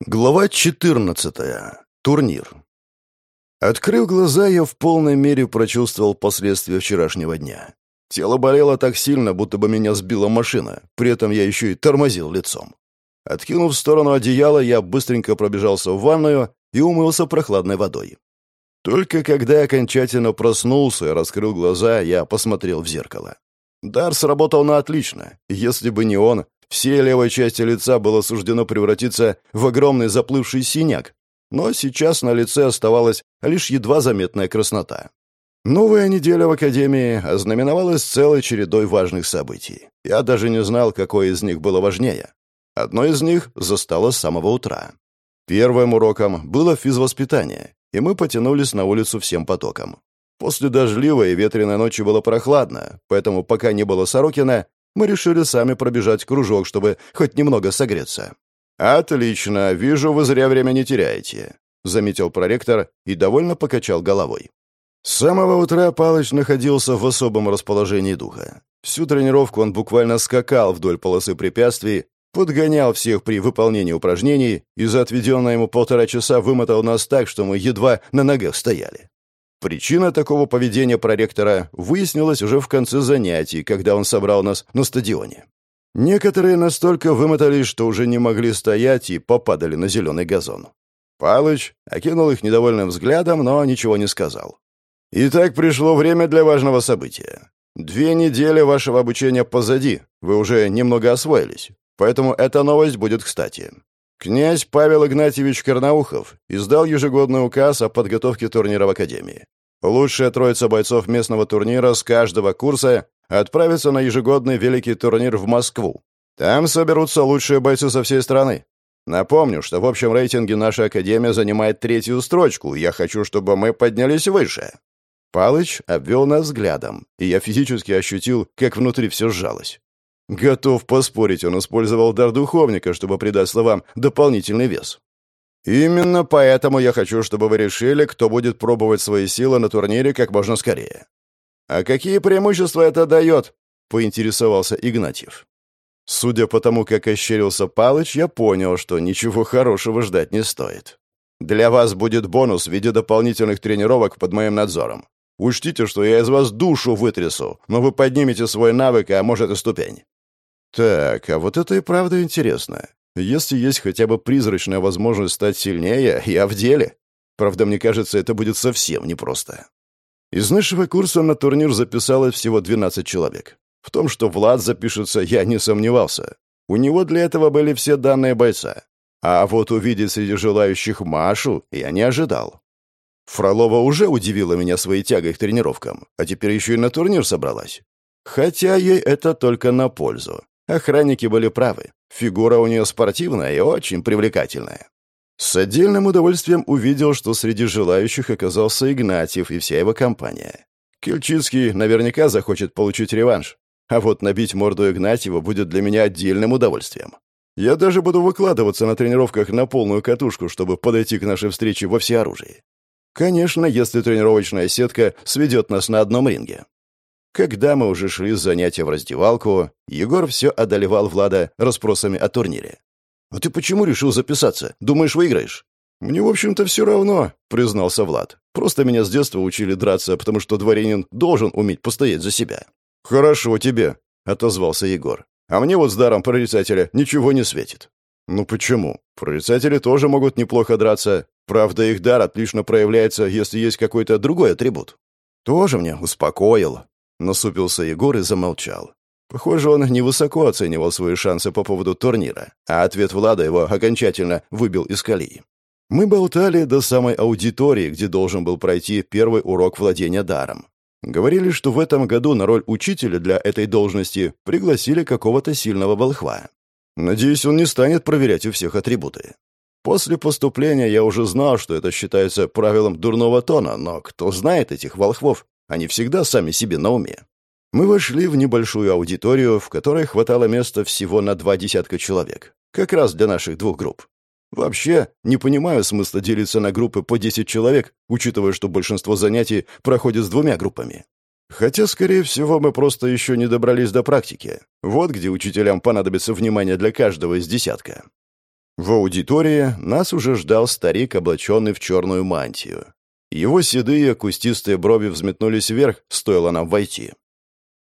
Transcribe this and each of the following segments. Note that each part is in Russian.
Глава 14. Турнир. Открыв глаза, я в полной мере прочувствовал последствия вчерашнего дня. Тело болело так сильно, будто бы меня сбила машина, при этом я еще и тормозил лицом. Откинув в сторону одеяла, я быстренько пробежался в ванную и умылся прохладной водой. Только когда я окончательно проснулся и раскрыл глаза, я посмотрел в зеркало. Дар сработал на отлично. Если бы не он, Всей левой части лица было суждено превратиться в огромный заплывший синяк, но сейчас на лице оставалась лишь едва заметная краснота. Новая неделя в Академии ознаменовалась целой чередой важных событий. Я даже не знал, какое из них было важнее. Одно из них застало с самого утра. Первым уроком было физвоспитание, и мы потянулись на улицу всем потоком. После дождливой и ветреной ночи было прохладно, поэтому пока не было Сорокина, мы решили сами пробежать кружок, чтобы хоть немного согреться. «Отлично, вижу, вы зря время не теряете», — заметил проректор и довольно покачал головой. С самого утра Палыч находился в особом расположении духа. Всю тренировку он буквально скакал вдоль полосы препятствий, подгонял всех при выполнении упражнений и за отведенное ему полтора часа вымотал нас так, что мы едва на ногах стояли. Причина такого поведения проректора выяснилась уже в конце занятий, когда он собрал нас на стадионе. Некоторые настолько вымотались, что уже не могли стоять и попадали на зеленый газон. Палыч окинул их недовольным взглядом, но ничего не сказал. «Итак, пришло время для важного события. Две недели вашего обучения позади, вы уже немного освоились, поэтому эта новость будет кстати. Князь Павел Игнатьевич Карнаухов издал ежегодный указ о подготовке турнира в Академии. Лучшая троица бойцов местного турнира с каждого курса отправится на ежегодный великий турнир в Москву. Там соберутся лучшие бойцы со всей страны. Напомню, что в общем рейтинге наша Академия занимает третью строчку, и я хочу, чтобы мы поднялись выше». Палыч обвел нас взглядом, и я физически ощутил, как внутри все сжалось. Готов поспорить, он использовал дар духовника, чтобы придать словам дополнительный вес. Именно поэтому я хочу, чтобы вы решили, кто будет пробовать свои силы на турнире как можно скорее. А какие преимущества это дает? Поинтересовался Игнатьев. Судя по тому, как ощерился Палыч, я понял, что ничего хорошего ждать не стоит. Для вас будет бонус в виде дополнительных тренировок под моим надзором. Учтите, что я из вас душу вытрясу, но вы поднимете свой навык, а может и ступень. Так, а вот это и правда интересно. Если есть хотя бы призрачная возможность стать сильнее, я в деле. Правда, мне кажется, это будет совсем непросто. Из нашего курса на турнир записалось всего 12 человек. В том, что Влад запишется, я не сомневался. У него для этого были все данные бойца. А вот увидеть среди желающих Машу я не ожидал. Фролова уже удивила меня своей тягой к тренировкам, а теперь еще и на турнир собралась. Хотя ей это только на пользу. Охранники были правы. Фигура у нее спортивная и очень привлекательная. С отдельным удовольствием увидел, что среди желающих оказался Игнатьев и вся его компания. Кильчицкий наверняка захочет получить реванш, а вот набить морду Игнатьева будет для меня отдельным удовольствием. Я даже буду выкладываться на тренировках на полную катушку, чтобы подойти к нашей встрече во всеоружии. Конечно, если тренировочная сетка сведет нас на одном ринге. Когда мы уже шли с занятия в раздевалку, Егор все одолевал Влада расспросами о турнире. «А ты почему решил записаться? Думаешь, выиграешь?» «Мне, в общем-то, все равно», — признался Влад. «Просто меня с детства учили драться, потому что дворянин должен уметь постоять за себя». «Хорошо тебе», — отозвался Егор. «А мне вот с даром прорицателя ничего не светит». «Ну почему? Прорицатели тоже могут неплохо драться. Правда, их дар отлично проявляется, если есть какой-то другой атрибут». «Тоже мне успокоил», Насупился Егор и замолчал. Похоже, он невысоко оценивал свои шансы по поводу турнира, а ответ Влада его окончательно выбил из колеи. Мы болтали до самой аудитории, где должен был пройти первый урок владения даром. Говорили, что в этом году на роль учителя для этой должности пригласили какого-то сильного волхва. Надеюсь, он не станет проверять у всех атрибуты. После поступления я уже знал, что это считается правилом дурного тона, но кто знает этих волхвов? Они всегда сами себе на уме. Мы вошли в небольшую аудиторию, в которой хватало места всего на два десятка человек. Как раз для наших двух групп. Вообще, не понимаю смысла делиться на группы по 10 человек, учитывая, что большинство занятий проходит с двумя группами. Хотя, скорее всего, мы просто еще не добрались до практики. Вот где учителям понадобится внимание для каждого из десятка. В аудитории нас уже ждал старик, облаченный в черную мантию. Его седые кустистые брови взметнулись вверх, стоило нам войти.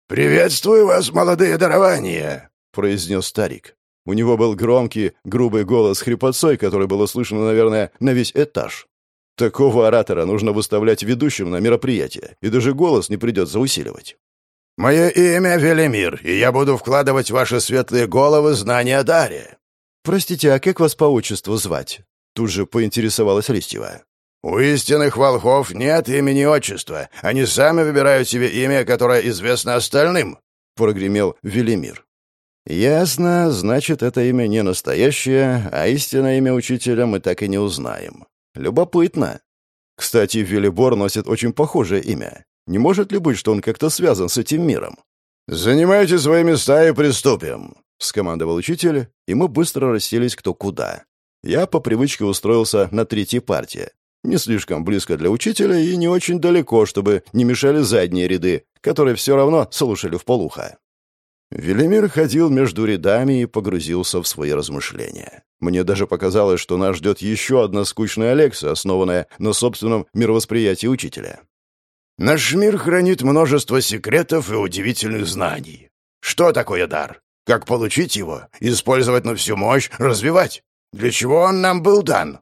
«Приветствую вас, молодые дарования!» — произнес старик. У него был громкий, грубый голос с хрипотцой, который было слышно, наверное, на весь этаж. Такого оратора нужно выставлять ведущим на мероприятие, и даже голос не придется усиливать. «Мое имя Велимир, и я буду вкладывать в ваши светлые головы знания о даре». «Простите, а как вас по отчеству звать?» Тут же поинтересовалась Листьева. «У истинных волхов нет имени отчества. Они сами выбирают себе имя, которое известно остальным», — прогремел Велимир. «Ясно, значит, это имя не настоящее, а истинное имя учителя мы так и не узнаем. Любопытно. Кстати, Велибор носит очень похожее имя. Не может ли быть, что он как-то связан с этим миром?» «Занимайте свои места и приступим», — скомандовал учитель, и мы быстро расселись кто куда. Я по привычке устроился на третьей партии. Не слишком близко для учителя и не очень далеко, чтобы не мешали задние ряды, которые все равно слушали в полухо. Велимир ходил между рядами и погрузился в свои размышления. Мне даже показалось, что нас ждет еще одна скучная лекция, основанная на собственном мировосприятии учителя. «Наш мир хранит множество секретов и удивительных знаний. Что такое дар? Как получить его? Использовать на всю мощь? Развивать? Для чего он нам был дан?»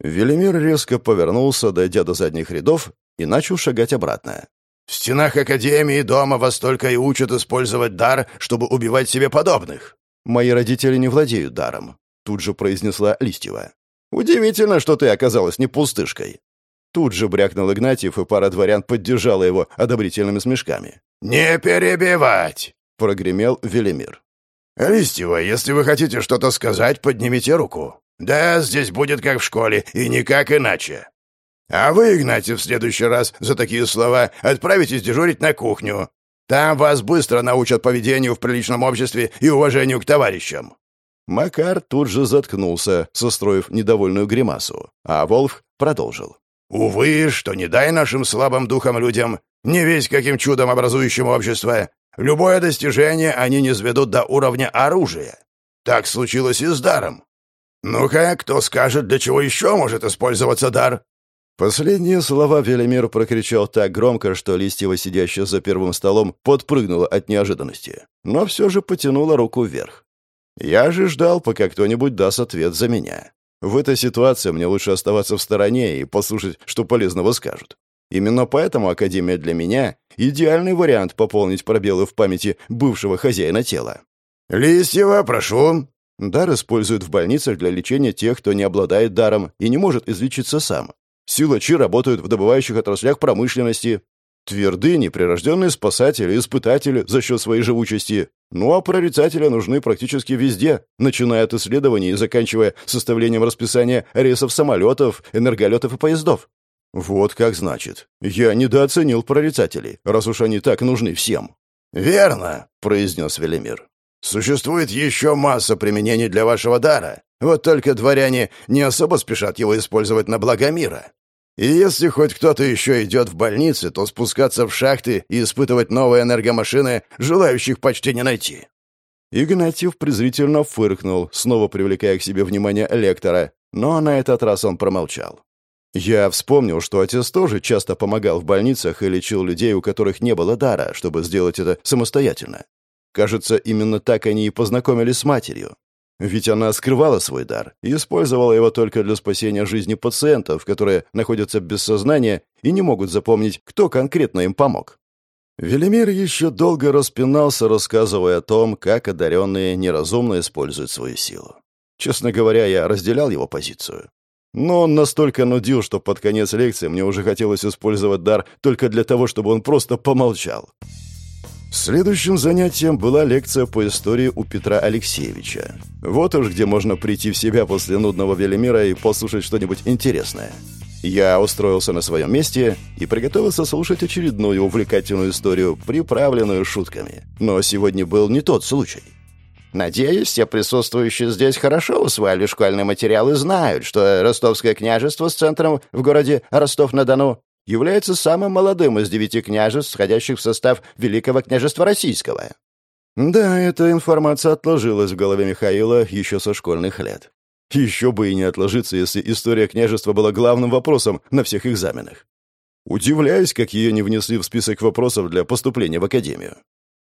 Велимир резко повернулся, дойдя до задних рядов, и начал шагать обратно. В стенах Академии дома вас только и учат использовать дар, чтобы убивать себе подобных». «Мои родители не владеют даром», — тут же произнесла Листьева. «Удивительно, что ты оказалась не пустышкой». Тут же брякнул Игнатьев, и пара дворян поддержала его одобрительными смешками. «Не перебивать!» — прогремел Велимир. «Листьева, если вы хотите что-то сказать, поднимите руку. Да, здесь будет как в школе, и никак иначе. А вы, Игнатьев, в следующий раз за такие слова отправитесь дежурить на кухню. Там вас быстро научат поведению в приличном обществе и уважению к товарищам». Макар тут же заткнулся, состроив недовольную гримасу, а Волф продолжил. «Увы, что не дай нашим слабым духом людям, не весь каким чудом образующим общество, любое достижение они не сведут до уровня оружия. Так случилось и с даром. Ну-ка, кто скажет, для чего еще может использоваться дар?» Последние слова Велимир прокричал так громко, что Листьева, сидящая за первым столом, подпрыгнула от неожиданности, но все же потянула руку вверх. Я же ждал, пока кто-нибудь даст ответ за меня. В этой ситуации мне лучше оставаться в стороне и послушать, что полезного скажут. Именно поэтому Академия для меня — идеальный вариант пополнить пробелы в памяти бывшего хозяина тела. «Листьева, прошу!» Дар используют в больницах для лечения тех, кто не обладает даром и не может излечиться сам. Силачи работают в добывающих отраслях промышленности. Твердыни — прирожденные спасатели испытатели за счет своей живучести. Ну а прорицатели нужны практически везде, начиная от исследований и заканчивая составлением расписания рейсов самолетов, энерголетов и поездов. Вот как значит. Я недооценил прорицателей, раз уж они так нужны всем. «Верно», — произнес Велимир. «Существует еще масса применений для вашего дара. Вот только дворяне не особо спешат его использовать на благо мира. И если хоть кто-то еще идет в больницы, то спускаться в шахты и испытывать новые энергомашины желающих почти не найти». Игнатьев презрительно фыркнул, снова привлекая к себе внимание лектора, но на этот раз он промолчал. Я вспомнил, что отец тоже часто помогал в больницах и лечил людей, у которых не было дара, чтобы сделать это самостоятельно. Кажется, именно так они и познакомились с матерью. Ведь она скрывала свой дар и использовала его только для спасения жизни пациентов, которые находятся без сознания и не могут запомнить, кто конкретно им помог. Велимир еще долго распинался, рассказывая о том, как одаренные неразумно используют свою силу. Честно говоря, я разделял его позицию. Но он настолько нудил, что под конец лекции мне уже хотелось использовать дар только для того, чтобы он просто помолчал. Следующим занятием была лекция по истории у Петра Алексеевича. Вот уж где можно прийти в себя после нудного Велимира и послушать что-нибудь интересное. Я устроился на своем месте и приготовился слушать очередную увлекательную историю, приправленную шутками. Но сегодня был не тот случай. Надеюсь, все присутствующие здесь хорошо усвоили школьный материал и знают, что Ростовское княжество с центром в городе Ростов-на-Дону является самым молодым из девяти княжеств, входящих в состав Великого княжества Российского. Да, эта информация отложилась в голове Михаила еще со школьных лет. Еще бы и не отложиться, если история княжества была главным вопросом на всех экзаменах. Удивляюсь, как ее не внесли в список вопросов для поступления в академию.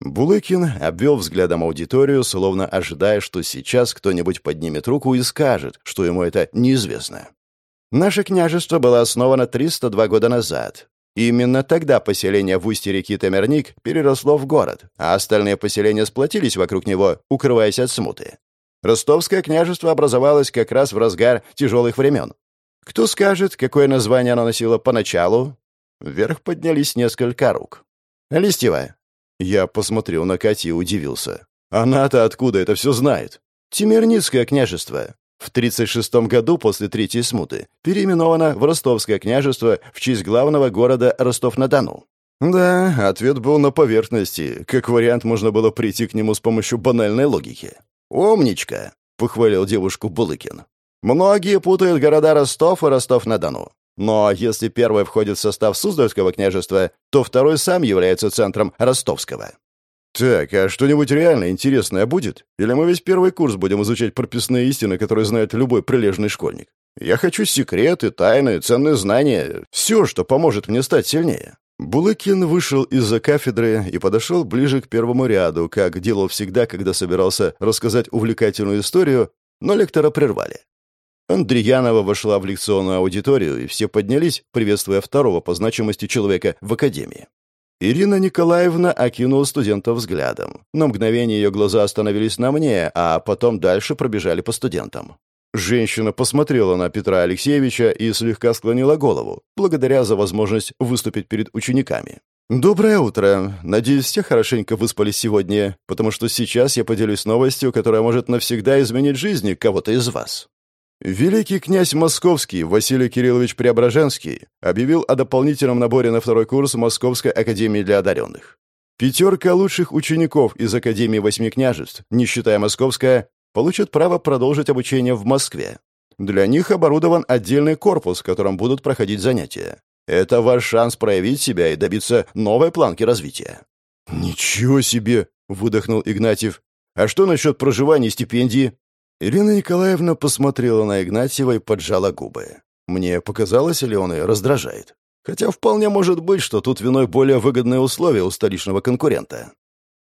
Булыкин обвел взглядом аудиторию, словно ожидая, что сейчас кто-нибудь поднимет руку и скажет, что ему это неизвестно. Наше княжество было основано 302 года назад. Именно тогда поселение в устье реки Тамерник переросло в город, а остальные поселения сплотились вокруг него, укрываясь от смуты. Ростовское княжество образовалось как раз в разгар тяжелых времен. Кто скажет, какое название оно носило поначалу? Вверх поднялись несколько рук. «Листьева». Я посмотрел на Катю и удивился. Она-то откуда это все знает? Тимирницкое княжество. В 36 году после Третьей смуты переименовано в Ростовское княжество в честь главного города Ростов-на-Дону. Да, ответ был на поверхности. Как вариант, можно было прийти к нему с помощью банальной логики. «Умничка!» — похвалил девушку Булыкин. «Многие путают города Ростов и Ростов-на-Дону. Но если первый входит в состав Суздальского княжества, то второй сам является центром Ростовского». «Так, а что-нибудь реально интересное будет? Или мы весь первый курс будем изучать прописные истины, которые знает любой прилежный школьник? Я хочу секреты, тайны, ценные знания, все, что поможет мне стать сильнее». Булыкин вышел из-за кафедры и подошел ближе к первому ряду, как делал всегда, когда собирался рассказать увлекательную историю, но лектора прервали. Андреянова вошла в лекционную аудиторию, и все поднялись, приветствуя второго по значимости человека в академии. Ирина Николаевна окинула студентов взглядом. На мгновение ее глаза остановились на мне, а потом дальше пробежали по студентам. Женщина посмотрела на Петра Алексеевича и слегка склонила голову, благодаря за возможность выступить перед учениками. «Доброе утро. Надеюсь, все хорошенько выспались сегодня, потому что сейчас я поделюсь новостью, которая может навсегда изменить жизни кого-то из вас». Великий князь Московский Василий Кириллович Преображенский объявил о дополнительном наборе на второй курс Московской академии для одаренных. Пятерка лучших учеников из Академии Восьми княжеств, не считая Московская, получат право продолжить обучение в Москве. Для них оборудован отдельный корпус, в котором будут проходить занятия. Это ваш шанс проявить себя и добиться новой планки развития». «Ничего себе!» — выдохнул Игнатьев. «А что насчет проживания и стипендии?» Ирина Николаевна посмотрела на Игнатьева и поджала губы. Мне показалось, или он ее раздражает. Хотя вполне может быть, что тут виной более выгодные условия у столичного конкурента.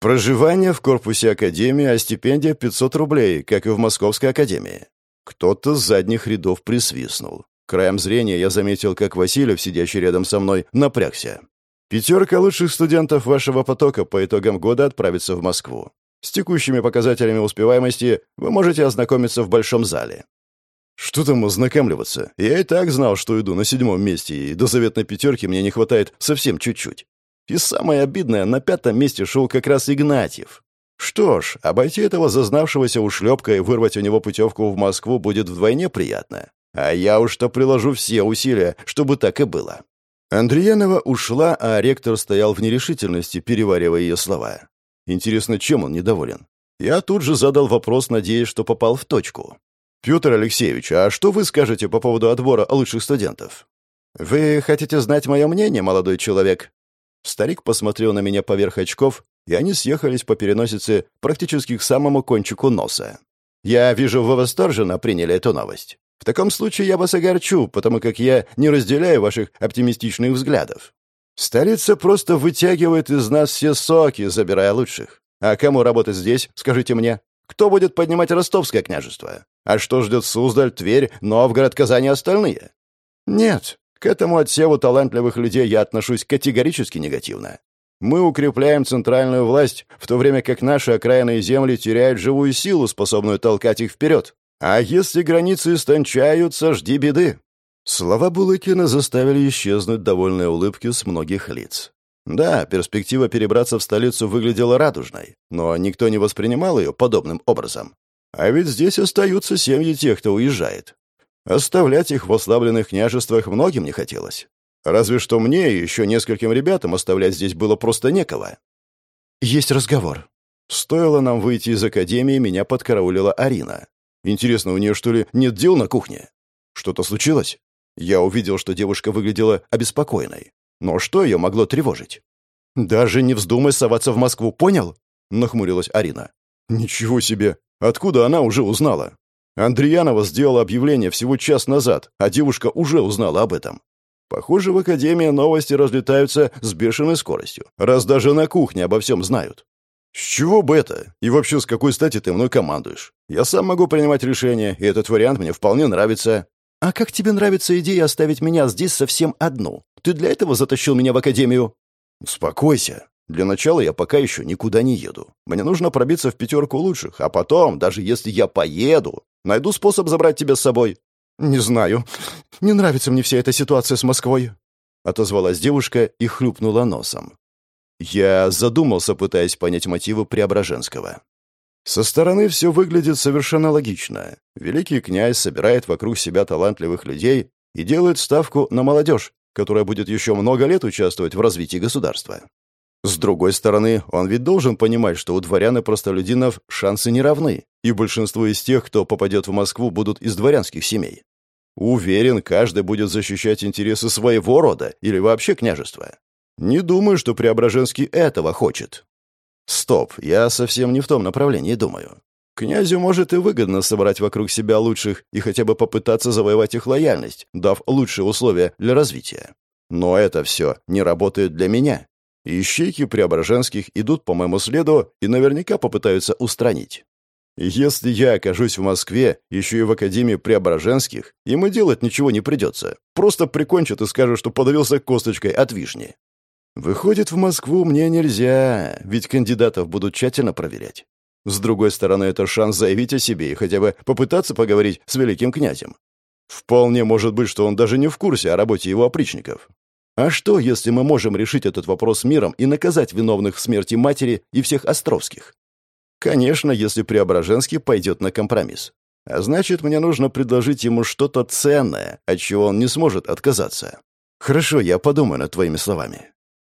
Проживание в корпусе академии, а стипендия 500 рублей, как и в Московской академии. Кто-то с задних рядов присвистнул. Краем зрения я заметил, как Васильев, сидящий рядом со мной, напрягся. Пятерка лучших студентов вашего потока по итогам года отправится в Москву. С текущими показателями успеваемости вы можете ознакомиться в большом зале. Что там ознакомливаться? Я и так знал, что иду на седьмом месте, и до заветной пятерки мне не хватает совсем чуть-чуть. И самое обидное, на пятом месте шел как раз Игнатьев. Что ж, обойти этого зазнавшегося ушлепка и вырвать у него путевку в Москву будет вдвойне приятно. А я уж-то приложу все усилия, чтобы так и было. Андреянова ушла, а ректор стоял в нерешительности, переваривая ее слова. Интересно, чем он недоволен? Я тут же задал вопрос, надеясь, что попал в точку. «Петр Алексеевич, а что вы скажете по поводу отбора лучших студентов?» «Вы хотите знать мое мнение, молодой человек?» Старик посмотрел на меня поверх очков, и они съехались по переносице практически к самому кончику носа. «Я вижу, вы восторженно приняли эту новость. В таком случае я вас огорчу, потому как я не разделяю ваших оптимистичных взглядов. Столица просто вытягивает из нас все соки, забирая лучших. А кому работать здесь, скажите мне? Кто будет поднимать ростовское княжество? А что ждет Суздаль, Тверь, Новгород, Казань и остальные? Нет, к этому отсеву талантливых людей я отношусь категорически негативно. Мы укрепляем центральную власть, в то время как наши окраинные земли теряют живую силу, способную толкать их вперед. А если границы истончаются, жди беды. Слова Булыкина заставили исчезнуть довольные улыбки с многих лиц. Да, перспектива перебраться в столицу выглядела радужной, но никто не воспринимал ее подобным образом. А ведь здесь остаются семьи тех, кто уезжает. Оставлять их в ослабленных княжествах многим не хотелось. Разве что мне и еще нескольким ребятам оставлять здесь было просто некого. «Есть разговор». Стоило нам выйти из академии, меня подкараулила Арина. Интересно, у нее, что ли, нет дел на кухне? Что-то случилось? Я увидел, что девушка выглядела обеспокоенной. Но что ее могло тревожить? «Даже не вздумай соваться в Москву, понял?» — нахмурилась Арина. «Ничего себе! Откуда она уже узнала?» Андреянова сделала объявление всего час назад, а девушка уже узнала об этом. Похоже, в Академии новости разлетаются с бешеной скоростью, раз даже на кухне обо всем знают. С чего бы это? И вообще, с какой стати ты мной командуешь? Я сам могу принимать решения, и этот вариант мне вполне нравится. А как тебе нравится идея оставить меня здесь совсем одну? Ты для этого затащил меня в Академию? Успокойся. Для начала я пока еще никуда не еду. Мне нужно пробиться в пятерку лучших, а потом, даже если я поеду, найду способ забрать тебя с собой. «Не знаю. Не нравится мне вся эта ситуация с Москвой», — отозвалась девушка и хлюпнула носом. Я задумался, пытаясь понять мотивы Преображенского. Со стороны все выглядит совершенно логично. Великий князь собирает вокруг себя талантливых людей и делает ставку на молодежь, которая будет еще много лет участвовать в развитии государства. С другой стороны, он ведь должен понимать, что у дворян и простолюдинов шансы не равны, и большинство из тех, кто попадет в Москву, будут из дворянских семей. Уверен, каждый будет защищать интересы своего рода или вообще княжества. Не думаю, что Преображенский этого хочет. Стоп, я совсем не в том направлении думаю. Князю может и выгодно собрать вокруг себя лучших и хотя бы попытаться завоевать их лояльность, дав лучшие условия для развития. Но это все не работает для меня. Ищейки Преображенских идут по моему следу и наверняка попытаются устранить. Если я окажусь в Москве, еще и в Академии Преображенских, и делать ничего не придется. Просто прикончат и скажут, что подавился косточкой от вишни. Выходит, в Москву мне нельзя, ведь кандидатов будут тщательно проверять. С другой стороны, это шанс заявить о себе и хотя бы попытаться поговорить с великим князем. Вполне может быть, что он даже не в курсе о работе его опричников. А что, если мы можем решить этот вопрос миром и наказать виновных в смерти матери и всех Островских? Конечно, если Преображенский пойдет на компромисс. А значит, мне нужно предложить ему что-то ценное, от чего он не сможет отказаться. Хорошо, я подумаю над твоими словами.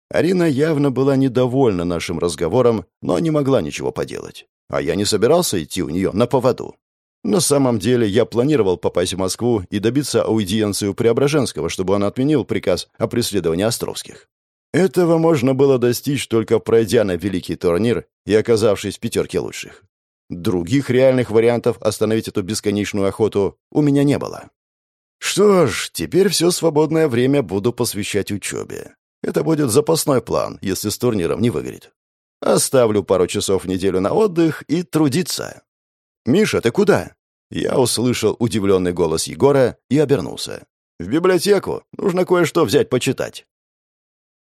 Арина явно была недовольна нашим разговором, но не могла ничего поделать. А я не собирался идти у нее на поводу. На самом деле я планировал попасть в Москву и добиться аудиенции у Преображенского, чтобы он отменил приказ о преследовании Островских. Этого можно было достичь, только пройдя на великий турнир и оказавшись в пятерке лучших. Других реальных вариантов остановить эту бесконечную охоту у меня не было. Что ж, теперь все свободное время буду посвящать учебе. Это будет запасной план, если с турниром не выгорит. Оставлю пару часов в неделю на отдых и трудиться. «Миша, ты куда?» Я услышал удивленный голос Егора и обернулся. «В библиотеку. Нужно кое-что взять почитать».